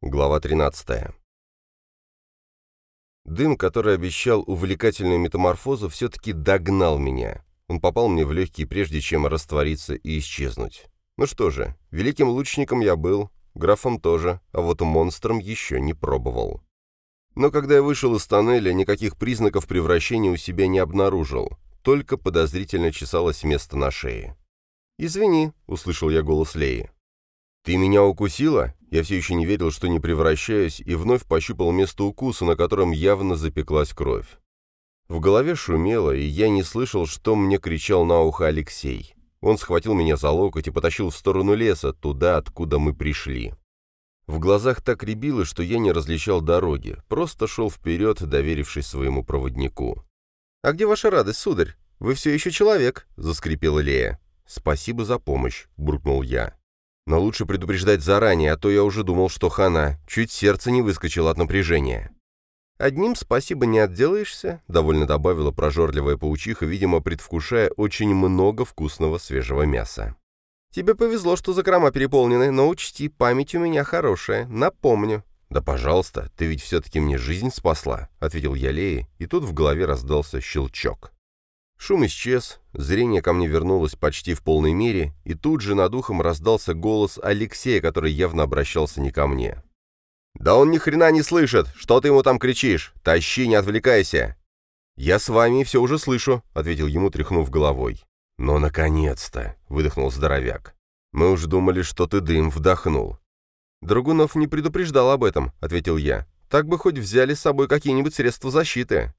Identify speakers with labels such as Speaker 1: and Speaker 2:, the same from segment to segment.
Speaker 1: Глава 13. Дым, который обещал увлекательную метаморфозу, все-таки догнал меня. Он попал мне в легкие, прежде чем раствориться и исчезнуть. Ну что же, великим лучником я был, графом тоже, а вот монстром еще не пробовал. Но когда я вышел из тоннеля, никаких признаков превращения у себя не обнаружил, только подозрительно чесалось место на шее. «Извини», — услышал я голос Леи. «Ты меня укусила?» Я все еще не верил, что не превращаюсь, и вновь пощупал место укуса, на котором явно запеклась кровь. В голове шумело, и я не слышал, что мне кричал на ухо Алексей. Он схватил меня за локоть и потащил в сторону леса, туда, откуда мы пришли. В глазах так рябило, что я не различал дороги, просто шел вперед, доверившись своему проводнику. «А где ваша радость, сударь? Вы все еще человек», — заскрипела Лея. «Спасибо за помощь», — буркнул я. «Но лучше предупреждать заранее, а то я уже думал, что хана. Чуть сердце не выскочило от напряжения». «Одним спасибо не отделаешься», — довольно добавила прожорливая паучиха, видимо, предвкушая очень много вкусного свежего мяса. «Тебе повезло, что закрома переполнены, но учти, память у меня хорошая, напомню». «Да пожалуйста, ты ведь все-таки мне жизнь спасла», — ответил я Лее, и тут в голове раздался щелчок. Шум исчез, зрение ко мне вернулось почти в полной мере, и тут же над ухом раздался голос Алексея, который явно обращался не ко мне. «Да он ни хрена не слышит! Что ты ему там кричишь? Тащи, не отвлекайся!» «Я с вами все уже слышу», — ответил ему, тряхнув головой. «Но, наконец-то!» — выдохнул здоровяк. «Мы уж думали, что ты дым вдохнул». «Драгунов не предупреждал об этом», — ответил я. «Так бы хоть взяли с собой какие-нибудь средства защиты».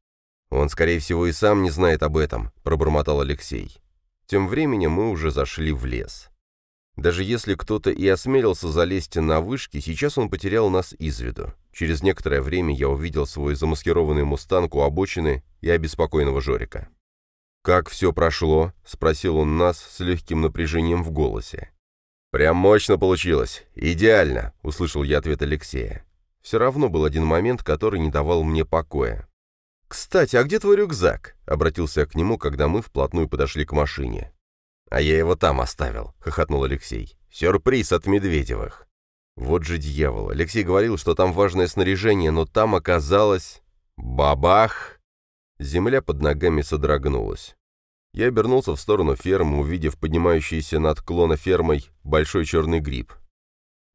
Speaker 1: «Он, скорее всего, и сам не знает об этом», — пробормотал Алексей. Тем временем мы уже зашли в лес. Даже если кто-то и осмелился залезть на вышки, сейчас он потерял нас из виду. Через некоторое время я увидел свой замаскированный мустанг у обочины и обеспокоенного Жорика. «Как все прошло?» — спросил он нас с легким напряжением в голосе. «Прям мощно получилось. Идеально!» — услышал я ответ Алексея. Все равно был один момент, который не давал мне покоя. «Кстати, а где твой рюкзак?» — обратился я к нему, когда мы вплотную подошли к машине. «А я его там оставил», — хохотнул Алексей. «Сюрприз от Медведевых». Вот же дьявол. Алексей говорил, что там важное снаряжение, но там оказалось... Бабах! Земля под ногами содрогнулась. Я обернулся в сторону фермы, увидев поднимающийся над клона фермой большой черный гриб.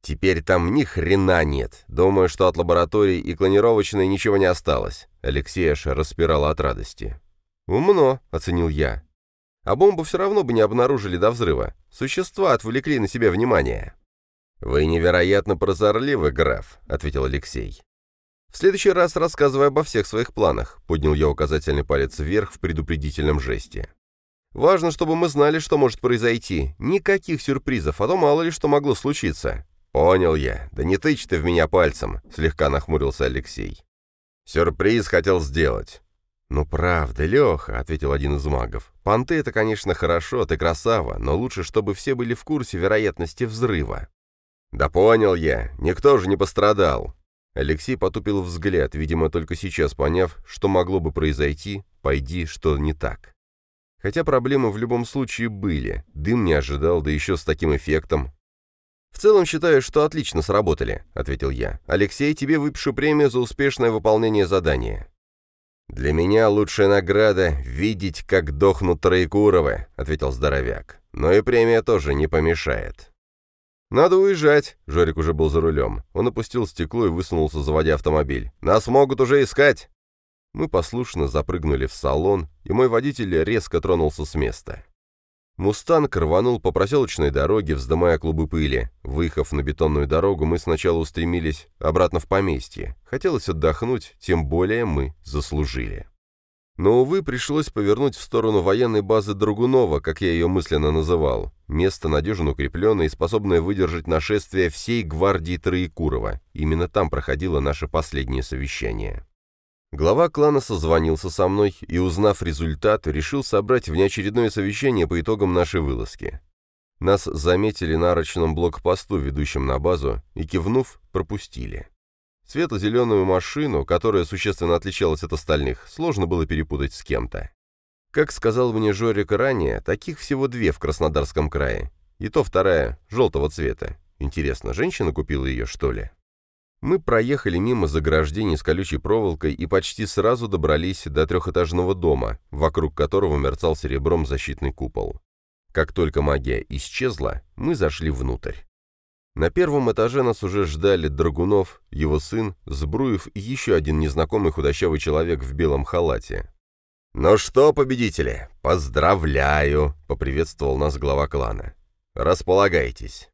Speaker 1: Теперь там ни хрена нет. Думаю, что от лаборатории и клонировочной ничего не осталось. Алексей аж распирал от радости. «Умно», — оценил я. «А бомбу все равно бы не обнаружили до взрыва. Существа отвлекли на себя внимание». «Вы невероятно прозорливы, граф», — ответил Алексей. «В следующий раз рассказывай обо всех своих планах», — поднял я указательный палец вверх в предупредительном жесте. «Важно, чтобы мы знали, что может произойти. Никаких сюрпризов, а то мало ли что могло случиться. «Понял я. Да не тычь ты в меня пальцем», — слегка нахмурился Алексей. «Сюрприз хотел сделать». «Ну правда, Леха», — ответил один из магов. «Понты — это, конечно, хорошо, ты красава, но лучше, чтобы все были в курсе вероятности взрыва». «Да понял я. Никто же не пострадал». Алексей потупил взгляд, видимо, только сейчас поняв, что могло бы произойти, пойди, что не так. Хотя проблемы в любом случае были. Дым не ожидал, да еще с таким эффектом. «В целом считаю, что отлично сработали», — ответил я. «Алексей, тебе выпишу премию за успешное выполнение задания». «Для меня лучшая награда — видеть, как дохнут Троекуровы», — ответил здоровяк. «Но и премия тоже не помешает». «Надо уезжать», — Жорик уже был за рулем. Он опустил стекло и высунулся, заводя автомобиль. «Нас могут уже искать!» Мы послушно запрыгнули в салон, и мой водитель резко тронулся с места. «Мустанг» рванул по проселочной дороге, вздымая клубы пыли. Выехав на бетонную дорогу, мы сначала устремились обратно в поместье. Хотелось отдохнуть, тем более мы заслужили. Но, увы, пришлось повернуть в сторону военной базы Драгунова, как я ее мысленно называл. Место надежно укрепленное и способное выдержать нашествие всей гвардии Троекурова. Именно там проходило наше последнее совещание. Глава клана созвонился со мной и, узнав результат, решил собрать внеочередное совещание по итогам нашей вылазки. Нас заметили на арочном блокпосту, ведущем на базу, и, кивнув, пропустили. Светло-зеленую машину, которая существенно отличалась от остальных, сложно было перепутать с кем-то. Как сказал мне Жорик ранее, таких всего две в Краснодарском крае. И то вторая, желтого цвета. Интересно, женщина купила ее, что ли? Мы проехали мимо заграждений с колючей проволокой и почти сразу добрались до трехэтажного дома, вокруг которого мерцал серебром защитный купол. Как только магия исчезла, мы зашли внутрь. На первом этаже нас уже ждали Драгунов, его сын, Сбруев и еще один незнакомый худощавый человек в белом халате. «Ну что, победители, поздравляю!» — поприветствовал нас глава клана. «Располагайтесь».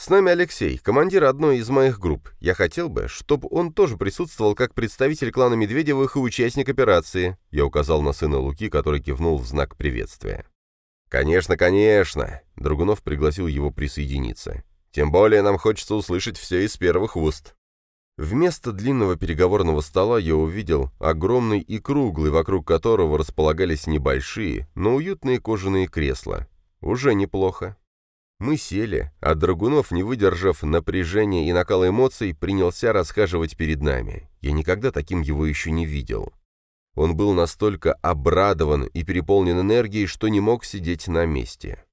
Speaker 1: «С нами Алексей, командир одной из моих групп. Я хотел бы, чтобы он тоже присутствовал как представитель клана Медведевых и участник операции», я указал на сына Луки, который кивнул в знак приветствия. «Конечно, конечно!» — Драгунов пригласил его присоединиться. «Тем более нам хочется услышать все из первых уст». Вместо длинного переговорного стола я увидел огромный и круглый, вокруг которого располагались небольшие, но уютные кожаные кресла. Уже неплохо. Мы сели, а Драгунов, не выдержав напряжения и накала эмоций, принялся расхаживать перед нами. Я никогда таким его еще не видел. Он был настолько обрадован и переполнен энергией, что не мог сидеть на месте.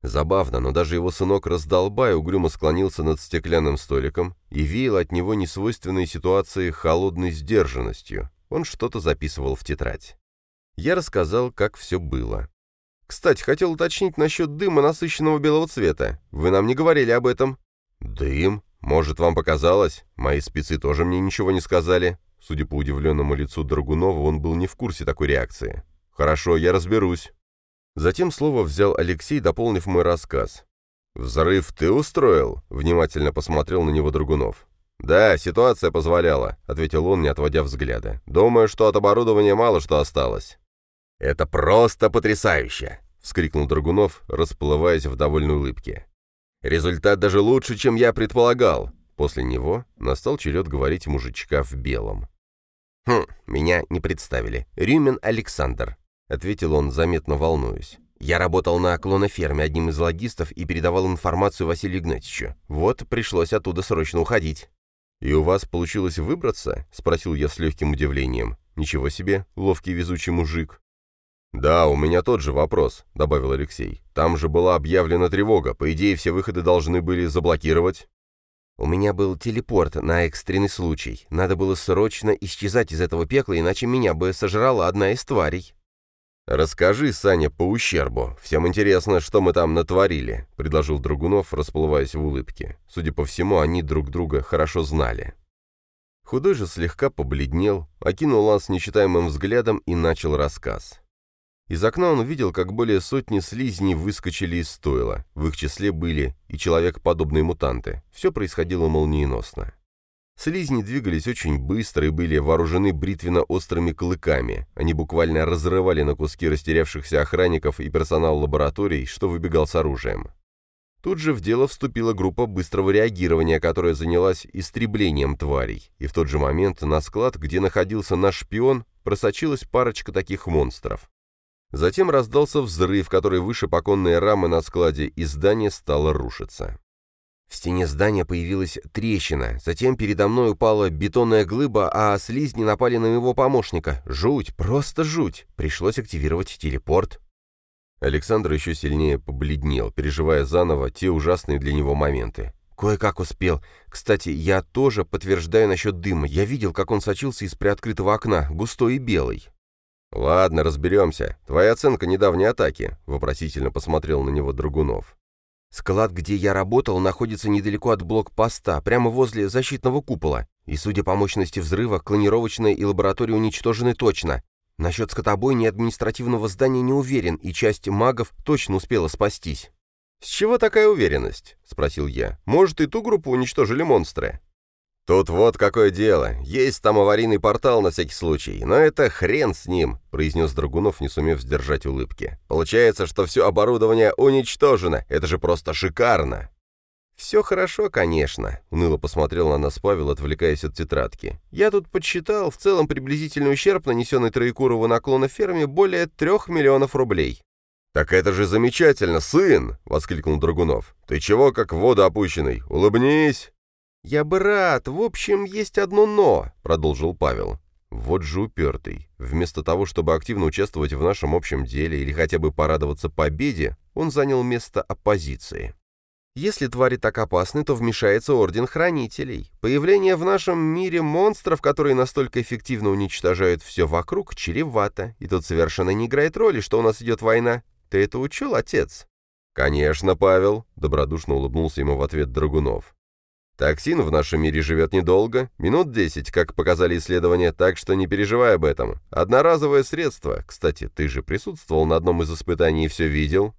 Speaker 1: Забавно, но даже его сынок раздолбай угрюмо склонился над стеклянным столиком и веял от него несвойственной ситуации холодной сдержанностью. Он что-то записывал в тетрадь. Я рассказал, как все было. Кстати, хотел уточнить насчет дыма насыщенного белого цвета. Вы нам не говорили об этом. Дым? Может, вам показалось? Мои спецы тоже мне ничего не сказали. Судя по удивленному лицу Драгунова, он был не в курсе такой реакции. Хорошо, я разберусь. Затем слово взял Алексей, дополнив мой рассказ. «Взрыв ты устроил?» — внимательно посмотрел на него Драгунов. «Да, ситуация позволяла», — ответил он, не отводя взгляда. «Думаю, что от оборудования мало что осталось». «Это просто потрясающе!» — вскрикнул Драгунов, расплываясь в довольной улыбке. «Результат даже лучше, чем я предполагал!» После него настал черед говорить мужичка в белом. «Хм, меня не представили. Рюмин Александр», — ответил он, заметно волнуясь. «Я работал на клоноферме одним из логистов и передавал информацию Василию Игнатьевичу. Вот, пришлось оттуда срочно уходить». «И у вас получилось выбраться?» — спросил я с легким удивлением. «Ничего себе, ловкий везучий мужик». «Да, у меня тот же вопрос», — добавил Алексей. «Там же была объявлена тревога. По идее, все выходы должны были заблокировать». «У меня был телепорт на экстренный случай. Надо было срочно исчезать из этого пекла, иначе меня бы сожрала одна из тварей». «Расскажи, Саня, по ущербу. Всем интересно, что мы там натворили», — предложил Драгунов, расплываясь в улыбке. Судя по всему, они друг друга хорошо знали. Худой же слегка побледнел, окинул нас нечитаемым взглядом и начал рассказ. Из окна он увидел, как более сотни слизней выскочили из стойла. В их числе были и человекоподобные мутанты. Все происходило молниеносно. Слизни двигались очень быстро и были вооружены бритвенно-острыми клыками. Они буквально разрывали на куски растерявшихся охранников и персонал лабораторий, что выбегал с оружием. Тут же в дело вступила группа быстрого реагирования, которая занялась истреблением тварей. И в тот же момент на склад, где находился наш шпион, просочилась парочка таких монстров. Затем раздался взрыв, который выше поконные рамы на складе, и здание стало рушиться. В стене здания появилась трещина, затем передо мной упала бетонная глыба, а слизни напали на его помощника. Жуть, просто жуть. Пришлось активировать телепорт. Александр еще сильнее побледнел, переживая заново те ужасные для него моменты. Кое-как успел. Кстати, я тоже подтверждаю насчет дыма. Я видел, как он сочился из приоткрытого окна, густой и белый. «Ладно, разберемся. Твоя оценка недавней атаки», — вопросительно посмотрел на него Драгунов. «Склад, где я работал, находится недалеко от блокпоста, прямо возле защитного купола. И, судя по мощности взрыва, клонировочная и лаборатория уничтожены точно. Насчет скотобойни административного здания не уверен, и часть магов точно успела спастись». «С чего такая уверенность?» — спросил я. «Может, и ту группу уничтожили монстры?» «Тут вот какое дело. Есть там аварийный портал на всякий случай, но это хрен с ним», — произнес Драгунов, не сумев сдержать улыбки. «Получается, что все оборудование уничтожено. Это же просто шикарно!» «Все хорошо, конечно», — уныло посмотрел на нас Павел, отвлекаясь от тетрадки. «Я тут подсчитал, в целом приблизительный ущерб, нанесенный Троекурову наклона ферме, более трех миллионов рублей». «Так это же замечательно, сын!» — воскликнул Драгунов. «Ты чего как в воду опущенный? Улыбнись!» «Я бы рад. В общем, есть одно «но», — продолжил Павел. Вот же упертый. Вместо того, чтобы активно участвовать в нашем общем деле или хотя бы порадоваться победе, он занял место оппозиции.
Speaker 2: Если твари так опасны, то вмешается Орден Хранителей. Появление в нашем мире монстров, которые настолько эффективно уничтожают все вокруг, чревато. И тут совершенно не играет роли, что у нас идет война. Ты это учел, отец?»
Speaker 1: «Конечно, Павел», — добродушно улыбнулся ему в ответ Драгунов. «Токсин в нашем мире живет недолго, минут десять, как показали исследования, так что не переживай об этом. Одноразовое средство. Кстати, ты же присутствовал на одном из испытаний и все видел?»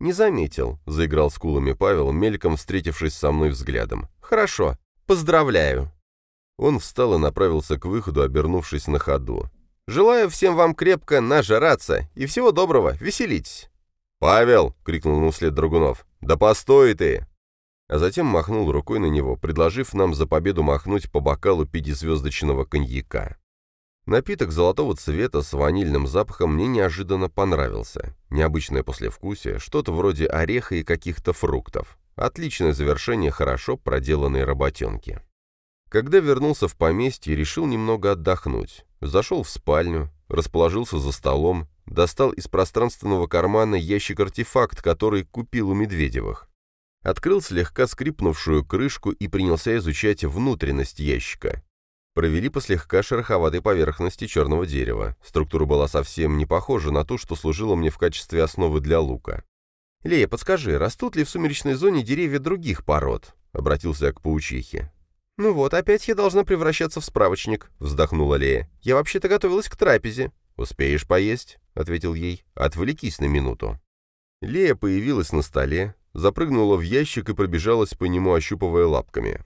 Speaker 2: «Не заметил», — заиграл скулами Павел, мельком встретившись со мной взглядом. «Хорошо. Поздравляю».
Speaker 1: Он встал и направился к выходу, обернувшись на ходу.
Speaker 2: «Желаю всем вам крепко нажраться и всего доброго, веселитесь».
Speaker 1: «Павел!» — крикнул ему вслед Драгунов. «Да постой ты!» А затем махнул рукой на него, предложив нам за победу махнуть по бокалу пятизвездочного коньяка. Напиток золотого цвета с ванильным запахом мне неожиданно понравился. Необычное послевкусие, что-то вроде ореха и каких-то фруктов. Отличное завершение хорошо проделанной работенки. Когда вернулся в поместье, решил немного отдохнуть. Зашел в спальню, расположился за столом, достал из пространственного кармана ящик-артефакт, который купил у Медведевых. Открыл слегка скрипнувшую крышку и принялся изучать внутренность ящика. Провели по слегка шероховатой поверхности черного дерева. Структура была совсем не похожа на ту, что служила мне в качестве основы для лука.
Speaker 2: «Лея, подскажи, растут ли в сумеречной зоне деревья других пород?» — обратился я к паучихе. «Ну вот, опять я должна превращаться в справочник», — вздохнула Лея. «Я вообще-то готовилась к трапезе».
Speaker 1: «Успеешь поесть?» — ответил ей. «Отвлекись на минуту». Лея появилась на столе, запрыгнула в ящик и пробежалась по нему, ощупывая лапками.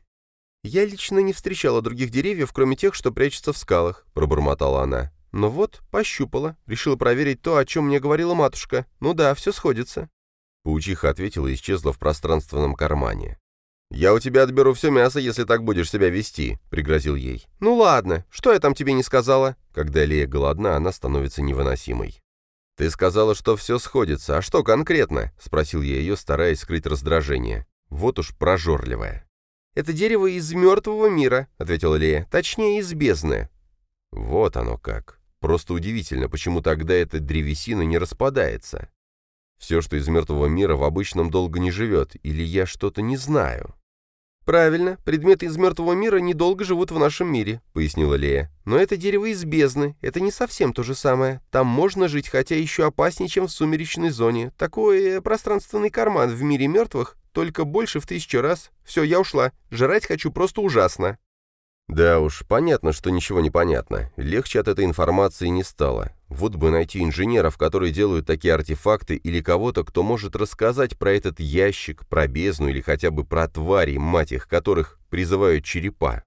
Speaker 2: «Я лично не встречала других деревьев, кроме тех, что прячутся в скалах», — пробормотала она. «Но вот, пощупала. Решила проверить то, о чем мне говорила матушка. Ну да, все сходится».
Speaker 1: Паучиха ответила и исчезла в пространственном кармане. «Я у тебя отберу все мясо, если так будешь себя вести», — пригрозил ей.
Speaker 2: «Ну ладно, что я там тебе не сказала?»
Speaker 1: Когда Лея голодна, она становится невыносимой. «Ты сказала, что все сходится. А что конкретно?» — спросил я ее, стараясь скрыть раздражение. Вот уж прожорливая.
Speaker 2: «Это дерево из мертвого мира», — ответила Лея. «Точнее, из бездны».
Speaker 1: Вот оно как. Просто удивительно, почему тогда эта древесина не распадается. Все, что из мертвого мира, в обычном долго не живет, или я что-то не знаю.
Speaker 2: «Правильно, предметы из мертвого мира недолго живут в нашем мире», — пояснила Лея. «Но это дерево из бездны, это не совсем то же самое. Там можно жить, хотя еще опаснее, чем в сумеречной зоне. Такой э, пространственный карман в мире мертвых, только больше в тысячу раз. Все, я ушла. Жрать хочу просто ужасно».
Speaker 1: Да уж, понятно, что ничего не понятно. Легче от этой информации не стало. Вот бы найти инженеров, которые делают такие артефакты, или кого-то, кто может рассказать про этот ящик, про бездну или хотя бы про твари, мать их, которых призывают черепа.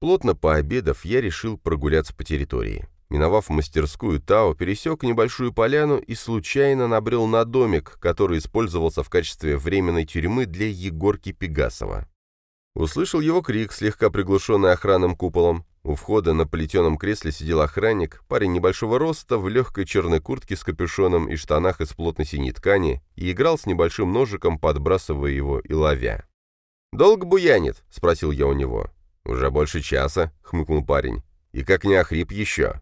Speaker 1: Плотно пообедав, я решил прогуляться по территории. Миновав мастерскую Тао, пересек небольшую поляну и случайно набрел на домик, который использовался в качестве временной тюрьмы для Егорки Пегасова. Услышал его крик, слегка приглушенный охранным куполом. У входа на плетеном кресле сидел охранник, парень небольшого роста, в легкой черной куртке с капюшоном и штанах из плотной синей ткани, и играл с небольшим ножиком, подбрасывая его и ловя. «Долго буянит?» — спросил я у него. «Уже больше часа», — хмыкнул парень. «И как не охрип еще?»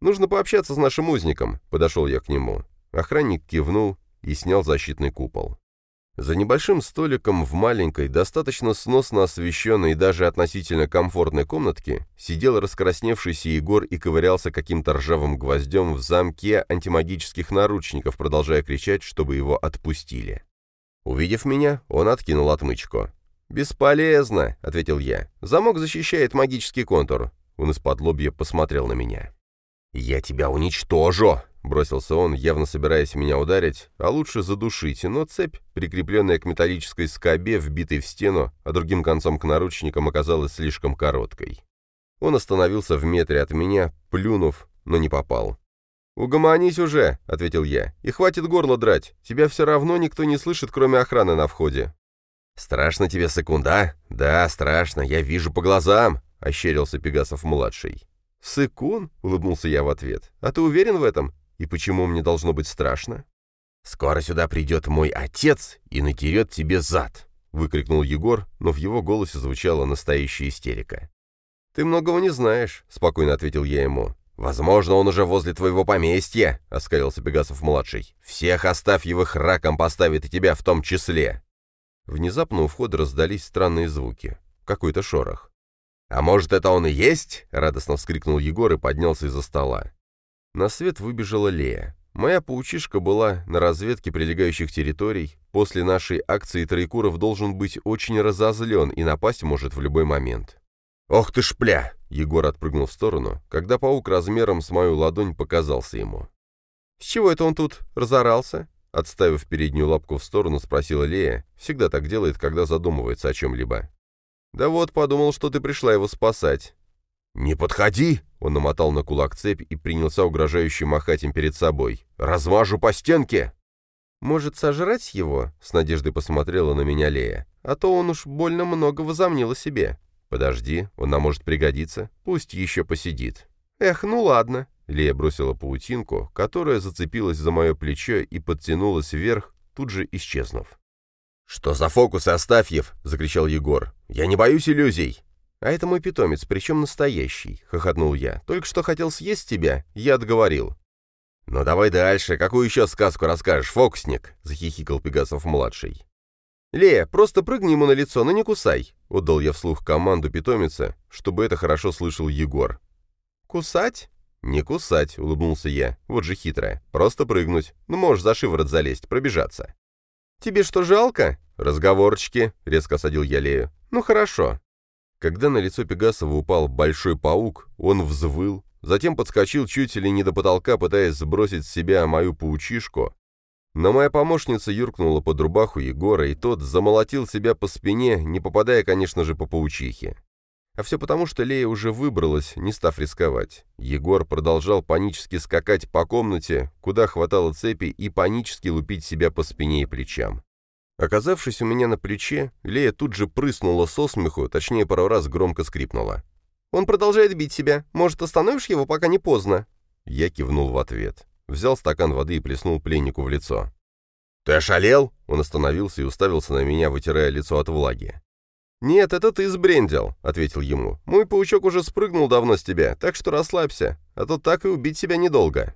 Speaker 1: «Нужно пообщаться с нашим узником», — подошел я к нему. Охранник кивнул и снял защитный купол. За небольшим столиком в маленькой, достаточно сносно освещенной и даже относительно комфортной комнатке сидел раскрасневшийся Егор и ковырялся каким-то ржавым гвоздем в замке антимагических наручников, продолжая кричать, чтобы его отпустили. Увидев меня, он откинул отмычку. «Бесполезно», — ответил я. «Замок защищает магический контур». Он из-под лобья посмотрел на меня. «Я тебя уничтожу!» — бросился он, явно собираясь меня ударить, а лучше задушить, но цепь, прикрепленная к металлической скобе, вбитой в стену, а другим концом к наручникам, оказалась слишком короткой. Он остановился в метре от меня, плюнув, но не попал. «Угомонись уже», — ответил я, — «и хватит горло драть. Тебя все равно никто не слышит, кроме охраны на входе». «Страшно тебе, секунда?» «Да, страшно, я вижу по глазам», — ощерился Пегасов-младший. «Сыкун?» — улыбнулся я в ответ. «А ты уверен в этом? И почему мне должно быть страшно?» «Скоро сюда придет мой отец и натерет тебе зад!» — выкрикнул Егор, но в его голосе звучала настоящая истерика. «Ты многого не знаешь», — спокойно ответил я ему. «Возможно, он уже возле твоего поместья», — оскалился Пегасов-младший. «Всех оставь его раком поставит и тебя в том числе». Внезапно у входа раздались странные звуки. Какой-то шорох.
Speaker 2: «А может, это он и есть?» — радостно вскрикнул
Speaker 1: Егор и поднялся из-за стола. На свет выбежала Лея. Моя паучишка была на разведке прилегающих территорий. После нашей акции Троекуров должен быть очень разозлен и напасть может в любой момент.
Speaker 2: «Ох ты шпля!»
Speaker 1: — Егор отпрыгнул в сторону, когда паук размером с мою ладонь показался ему.
Speaker 2: «С чего это он тут разорался?»
Speaker 1: Отставив переднюю лапку в сторону, спросила Лея. Всегда так делает, когда задумывается о чем-либо. «Да вот, подумал, что ты пришла его спасать».
Speaker 2: «Не подходи!» — он намотал на кулак цепь и принялся угрожающе махать им перед собой. «Размажу по стенке!»
Speaker 1: «Может, сожрать его?» — с надеждой посмотрела на меня Лея. «А то он уж больно много возомнил о себе». «Подожди, он нам может пригодиться. Пусть еще посидит». «Эх, ну ладно». Лея бросила паутинку, которая зацепилась за мое плечо и подтянулась вверх, тут же исчезнув.
Speaker 2: «Что за фокусы, Астафьев?» — закричал Егор. «Я не боюсь иллюзий!»
Speaker 1: «А это мой питомец, причем настоящий», — хохотнул я. «Только что хотел съесть тебя, я отговорил».
Speaker 2: «Ну давай дальше, какую еще сказку расскажешь, фокусник?» — захихикал Пегасов-младший.
Speaker 1: «Лея, просто прыгни ему на лицо, но не кусай», — отдал я вслух команду питомица, чтобы это хорошо слышал Егор. «Кусать?» «Не кусать», — улыбнулся я. «Вот же хитрая. Просто прыгнуть. Ну, можешь за шиворот залезть, пробежаться». «Тебе что, жалко?» «Разговорчики», — резко осадил я Лею. «Ну, хорошо». Когда на лицо Пегасова упал большой паук, он взвыл, затем подскочил чуть ли не до потолка, пытаясь сбросить с себя мою паучишку. Но моя помощница юркнула под рубаху Егора, и тот замолотил себя по спине, не попадая, конечно же, по паучихе. А все потому, что Лея уже выбралась, не став рисковать. Егор продолжал панически скакать по комнате, куда хватало цепи, и панически лупить себя по спине и плечам. Оказавшись у меня на плече, Лея тут же прыснула со смеху, точнее, пару раз громко скрипнула. «Он продолжает бить себя. Может, остановишь его, пока не поздно?» Я кивнул в ответ. Взял стакан воды и плеснул пленнику в лицо.
Speaker 2: «Ты ошалел?»
Speaker 1: Он остановился и уставился на меня, вытирая лицо от влаги. «Нет, это ты сбрендил», — ответил ему. «Мой паучок уже спрыгнул давно с тебя, так что расслабься, а то так и убить себя недолго».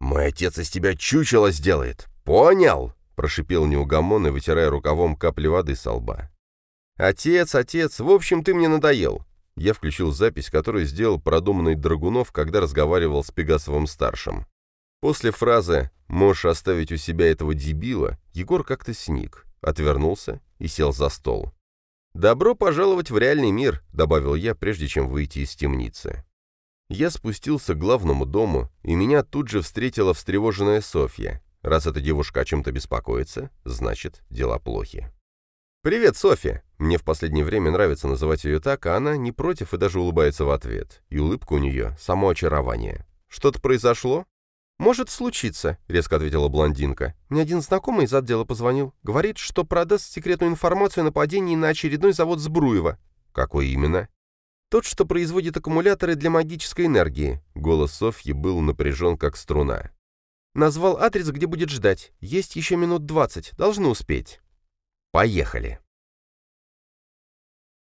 Speaker 2: «Мой отец из тебя чучело сделает, понял?» — прошипел неугомонный, вытирая рукавом капли воды со лба.
Speaker 1: «Отец, отец, в общем, ты мне надоел». Я включил запись, которую сделал продуманный Драгунов, когда разговаривал с Пегасовым-старшим. После фразы «можешь оставить у себя этого дебила» Егор как-то сник, отвернулся и сел за стол. «Добро пожаловать в реальный мир», — добавил я, прежде чем выйти из темницы. Я спустился к главному дому, и меня тут же встретила встревоженная Софья. Раз эта девушка о чем-то беспокоится, значит, дела плохи. «Привет, Софья!» Мне в последнее время нравится называть ее так, а она не против и даже улыбается в ответ. И улыбка у нее — само очарование. «Что-то произошло?» «Может случиться», — резко ответила блондинка. «Мне один знакомый из отдела позвонил. Говорит, что продаст секретную информацию о нападении на очередной завод Сбруева». «Какой именно?» «Тот, что производит аккумуляторы для магической энергии». Голос Софьи был напряжен, как струна. «Назвал адрес, где будет ждать. Есть еще минут двадцать. Должны успеть». «Поехали».